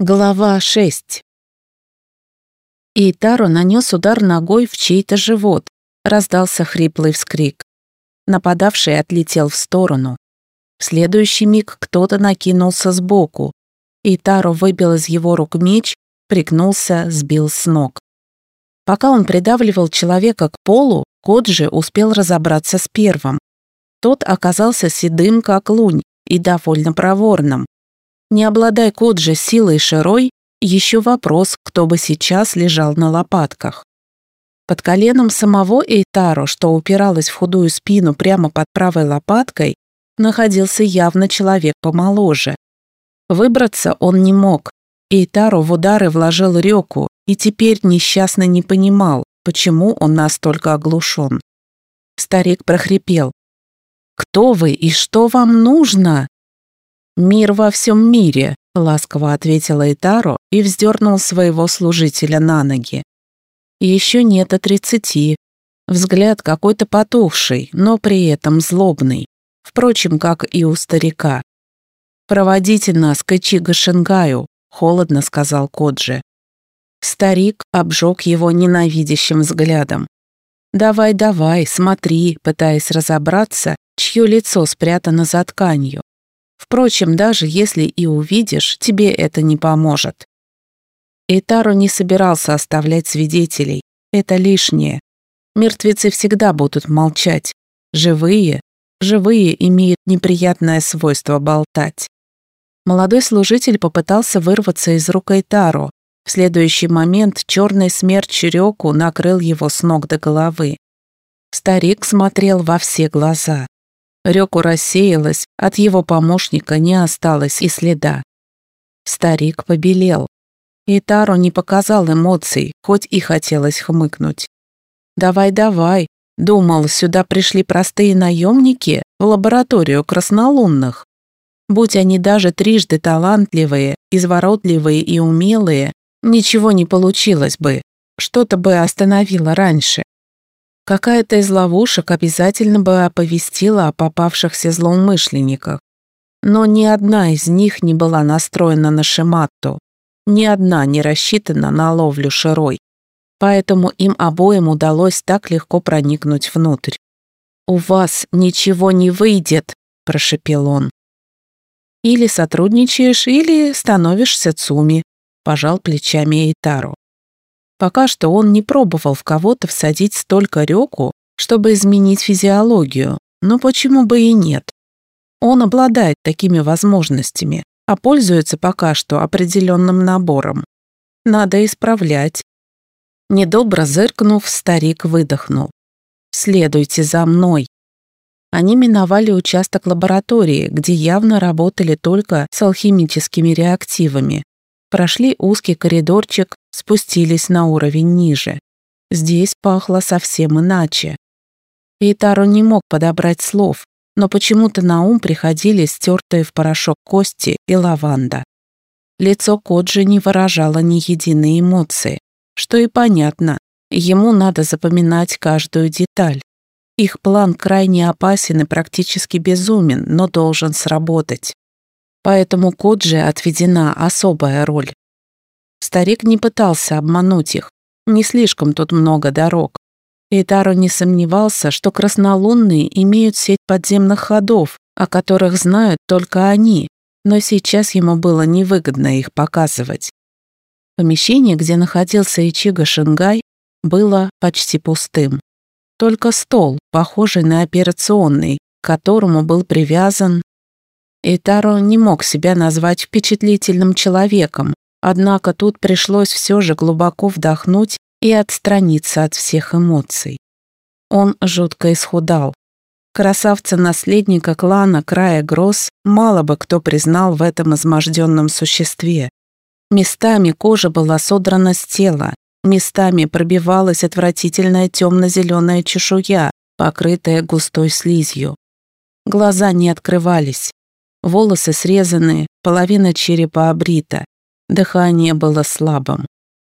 Глава 6 Итаро нанес удар ногой в чей-то живот. Раздался хриплый вскрик. Нападавший отлетел в сторону. В следующий миг кто-то накинулся сбоку. Итаро выбил из его рук меч, пригнулся, сбил с ног. Пока он придавливал человека к полу, Коджи успел разобраться с первым. Тот оказался седым, как лунь, и довольно проворным. Не обладая Коджи силой Широй, еще вопрос, кто бы сейчас лежал на лопатках. Под коленом самого Эйтаро, что упиралось в худую спину прямо под правой лопаткой, находился явно человек помоложе. Выбраться он не мог. Эйтаро в удары вложил Рёку и теперь несчастно не понимал, почему он настолько оглушен. Старик прохрипел. «Кто вы и что вам нужно?» «Мир во всем мире», — ласково ответила Итаро и вздернул своего служителя на ноги. «Еще нет и тридцати. Взгляд какой-то потухший, но при этом злобный. Впрочем, как и у старика. «Проводите нас к Ичиго Шингаю», — холодно сказал Коджи. Старик обжег его ненавидящим взглядом. «Давай, давай, смотри», пытаясь разобраться, чье лицо спрятано за тканью. Впрочем, даже если и увидишь, тебе это не поможет. Эйтаро не собирался оставлять свидетелей. Это лишнее. Мертвецы всегда будут молчать. Живые, живые имеют неприятное свойство болтать. Молодой служитель попытался вырваться из рук Эйтаро. В следующий момент черный смерч Рёку накрыл его с ног до головы. Старик смотрел во все глаза. Рёку рассеялась, от его помощника не осталось и следа. Старик побелел. И Таро не показал эмоций, хоть и хотелось хмыкнуть. «Давай, давай», думал, сюда пришли простые наемники в лабораторию краснолунных. Будь они даже трижды талантливые, изворотливые и умелые, ничего не получилось бы, что-то бы остановило раньше. Какая-то из ловушек обязательно бы оповестила о попавшихся злоумышленниках. Но ни одна из них не была настроена на Шиматту, ни одна не рассчитана на ловлю Широй. Поэтому им обоим удалось так легко проникнуть внутрь. «У вас ничего не выйдет», – прошепел он. «Или сотрудничаешь, или становишься Цуми», – пожал плечами Эйтару. Пока что он не пробовал в кого-то всадить столько рёку, чтобы изменить физиологию, но почему бы и нет? Он обладает такими возможностями, а пользуется пока что определенным набором. Надо исправлять. Недобро зыркнув, старик выдохнул. «Следуйте за мной». Они миновали участок лаборатории, где явно работали только с алхимическими реактивами. Прошли узкий коридорчик, спустились на уровень ниже. Здесь пахло совсем иначе. Итаро не мог подобрать слов, но почему-то на ум приходили стертые в порошок кости и лаванда. Лицо Коджи не выражало ни единой эмоции, что и понятно, ему надо запоминать каждую деталь. Их план крайне опасен и практически безумен, но должен сработать. Поэтому Коджи отведена особая роль. Старик не пытался обмануть их. Не слишком тут много дорог. Итаро не сомневался, что краснолунные имеют сеть подземных ходов, о которых знают только они, но сейчас ему было невыгодно их показывать. Помещение, где находился Ичиго Шингай, было почти пустым. Только стол, похожий на операционный, к которому был привязан. Итаро не мог себя назвать впечатлительным человеком, Однако тут пришлось все же глубоко вдохнуть и отстраниться от всех эмоций. Он жутко исхудал. Красавца-наследника клана Края Гросс мало бы кто признал в этом изможденном существе. Местами кожа была содрана с тела, местами пробивалась отвратительная темно-зеленая чешуя, покрытая густой слизью. Глаза не открывались, волосы срезаны, половина черепа обрита, Дыхание было слабым.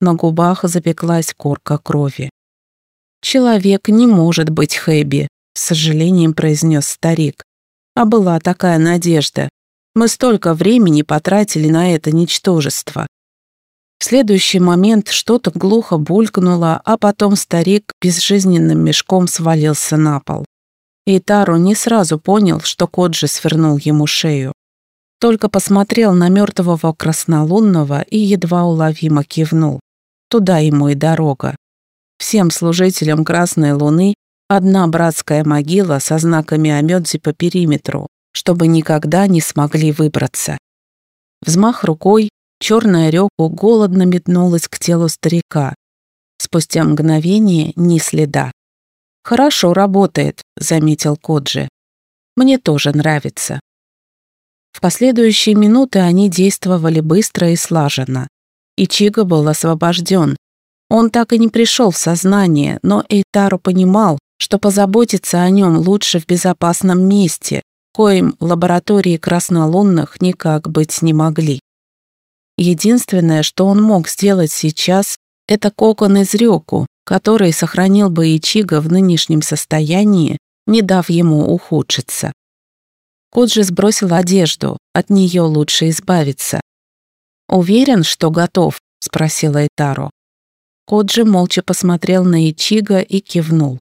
На губах запеклась корка крови. «Человек не может быть Хэби», — с сожалением произнес старик. А была такая надежда. Мы столько времени потратили на это ничтожество. В следующий момент что-то глухо булькнуло, а потом старик безжизненным мешком свалился на пол. И Тару не сразу понял, что Коджи свернул ему шею. Только посмотрел на мертвого краснолунного и едва уловимо кивнул. Туда ему и дорога. Всем служителям Красной Луны одна братская могила со знаками Амёдзи по периметру, чтобы никогда не смогли выбраться. Взмах рукой, черная рёку голодно метнулась к телу старика. Спустя мгновение ни следа. «Хорошо работает», — заметил Коджи. «Мне тоже нравится». В последующие минуты они действовали быстро и слаженно. Ичиго был освобожден. Он так и не пришел в сознание, но Эйтару понимал, что позаботиться о нем лучше в безопасном месте, коим лаборатории краснолунных никак быть не могли. Единственное, что он мог сделать сейчас, это кокон из рёку, который сохранил бы Ичиго в нынешнем состоянии, не дав ему ухудшиться. Коджи сбросил одежду, от нее лучше избавиться. «Уверен, что готов?» — спросила Итаро. Коджи молча посмотрел на Ичиго и кивнул.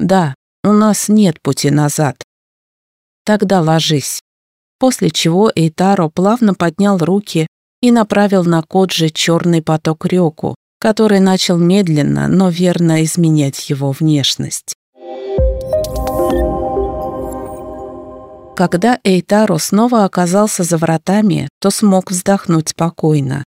«Да, у нас нет пути назад». «Тогда ложись». После чего Эйтаро плавно поднял руки и направил на Коджи черный поток Рёку, который начал медленно, но верно изменять его внешность. Когда Эйтаро снова оказался за вратами, то смог вздохнуть спокойно.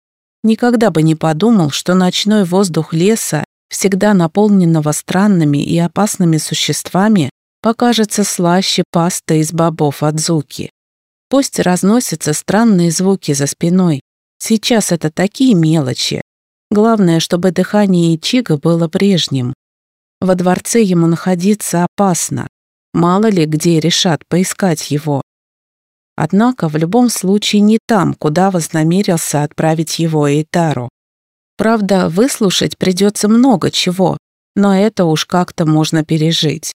Никогда бы не подумал, что ночной воздух леса, всегда наполненного странными и опасными существами, покажется слаще пасты из бобов Адзуки. Пусть разносятся странные звуки за спиной, Сейчас это такие мелочи. Главное, чтобы дыхание Ичига было прежним. Во дворце ему находиться опасно. Мало ли где решат поискать его. Однако в любом случае не там, куда вознамерился отправить его Эйтару. Правда, выслушать придется много чего, но это уж как-то можно пережить.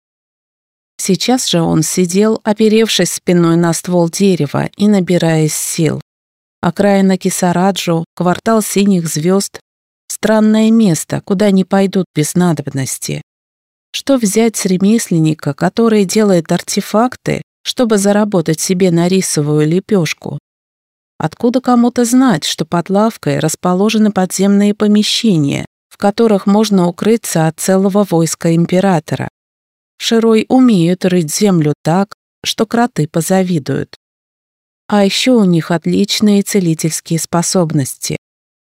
Сейчас же он сидел, оперевшись спиной на ствол дерева и набираясь сил. Окраина Кисараджу, квартал синих звезд. Странное место, куда не пойдут без надобности. Что взять с ремесленника, который делает артефакты, чтобы заработать себе на рисовую лепешку? Откуда кому-то знать, что под лавкой расположены подземные помещения, в которых можно укрыться от целого войска императора? Широй умеют рыть землю так, что кроты позавидуют. А еще у них отличные целительские способности.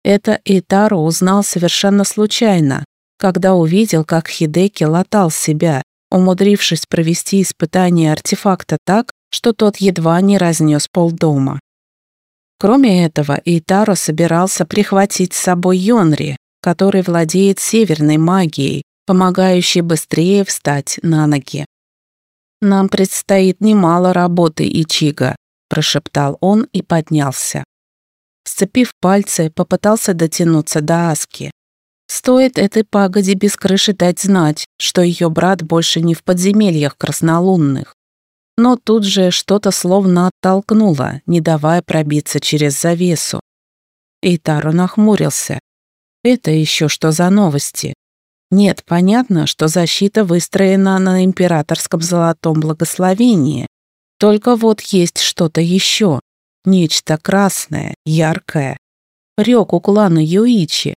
Это Итаро узнал совершенно случайно, когда увидел, как Хидеки латал себя, умудрившись провести испытание артефакта так, что тот едва не разнес полдома. Кроме этого, Итаро собирался прихватить с собой Йонри, который владеет северной магией, помогающей быстрее встать на ноги. Нам предстоит немало работы, Ичига, прошептал он и поднялся. Сцепив пальцы, попытался дотянуться до Аски. Стоит этой пагоде без крыши дать знать, что ее брат больше не в подземельях краснолунных. Но тут же что-то словно оттолкнуло, не давая пробиться через завесу. Итаро нахмурился. Это еще что за новости? Нет, понятно, что защита выстроена на императорском золотом благословении, только вот есть что-то еще. Нечто красное, яркое. Рёк у клана Юичи.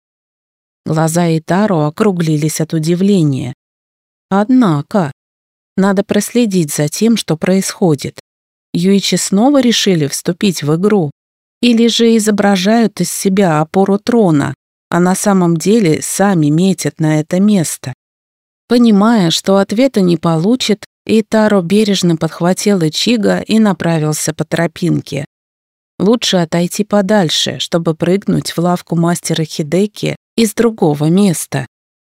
Глаза Итаро округлились от удивления. Однако, надо проследить за тем, что происходит. Юичи снова решили вступить в игру. Или же изображают из себя опору трона, а на самом деле сами метят на это место. Понимая, что ответа не получит, и Таро бережно подхватил Ичига и направился по тропинке. Лучше отойти подальше, чтобы прыгнуть в лавку мастера Хидеки из другого места.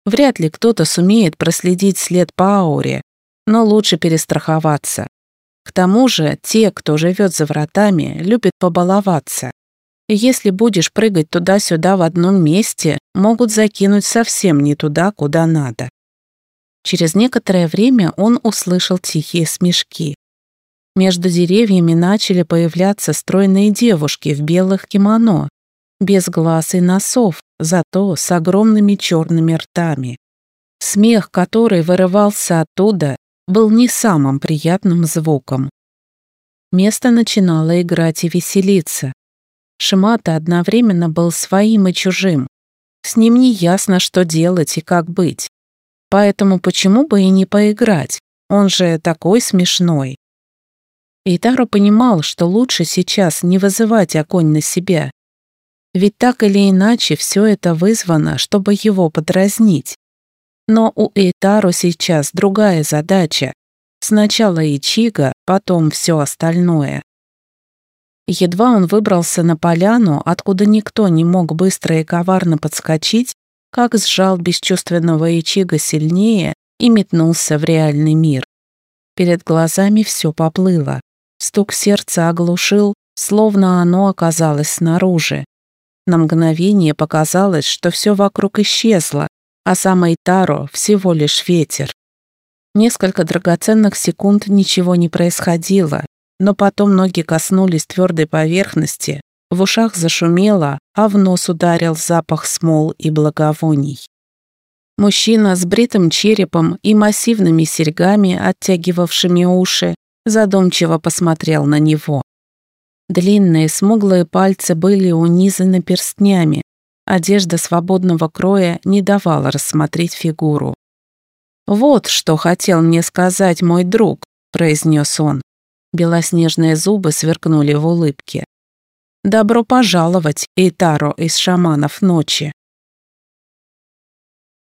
Вряд ли кто-то сумеет проследить след по ауре, но лучше перестраховаться. К тому же те, кто живет за вратами, любят побаловаться. Если будешь прыгать туда-сюда в одном месте, могут закинуть совсем не туда, куда надо. Через некоторое время он услышал тихие смешки. Между деревьями начали появляться стройные девушки в белых кимоно, без глаз и носов, зато с огромными черными ртами. Смех, который вырывался оттуда, был не самым приятным звуком. Место начинало играть и веселиться. Шимата одновременно был своим и чужим. С ним не ясно, что делать и как быть. Поэтому почему бы и не поиграть? Он же такой смешной. Итаро понимал, что лучше сейчас не вызывать огонь на себя. Ведь так или иначе все это вызвано, чтобы его подразнить. Но у Эйтаро сейчас другая задача. Сначала Ичига, потом все остальное. Едва он выбрался на поляну, откуда никто не мог быстро и коварно подскочить, как сжал бесчувственного Ичига сильнее и метнулся в реальный мир. Перед глазами все поплыло. Стук сердца оглушил, словно оно оказалось снаружи. На мгновение показалось, что все вокруг исчезло, а самой Таро всего лишь ветер. Несколько драгоценных секунд ничего не происходило, но потом ноги коснулись твердой поверхности, в ушах зашумело, а в нос ударил запах смол и благовоний. Мужчина с бритым черепом и массивными серьгами, оттягивавшими уши, задумчиво посмотрел на него. Длинные смуглые пальцы были унизаны перстнями, одежда свободного кроя не давала рассмотреть фигуру. «Вот что хотел мне сказать мой друг», — произнес он. Белоснежные зубы сверкнули в улыбке. «Добро пожаловать, Эйтаро из шаманов ночи!»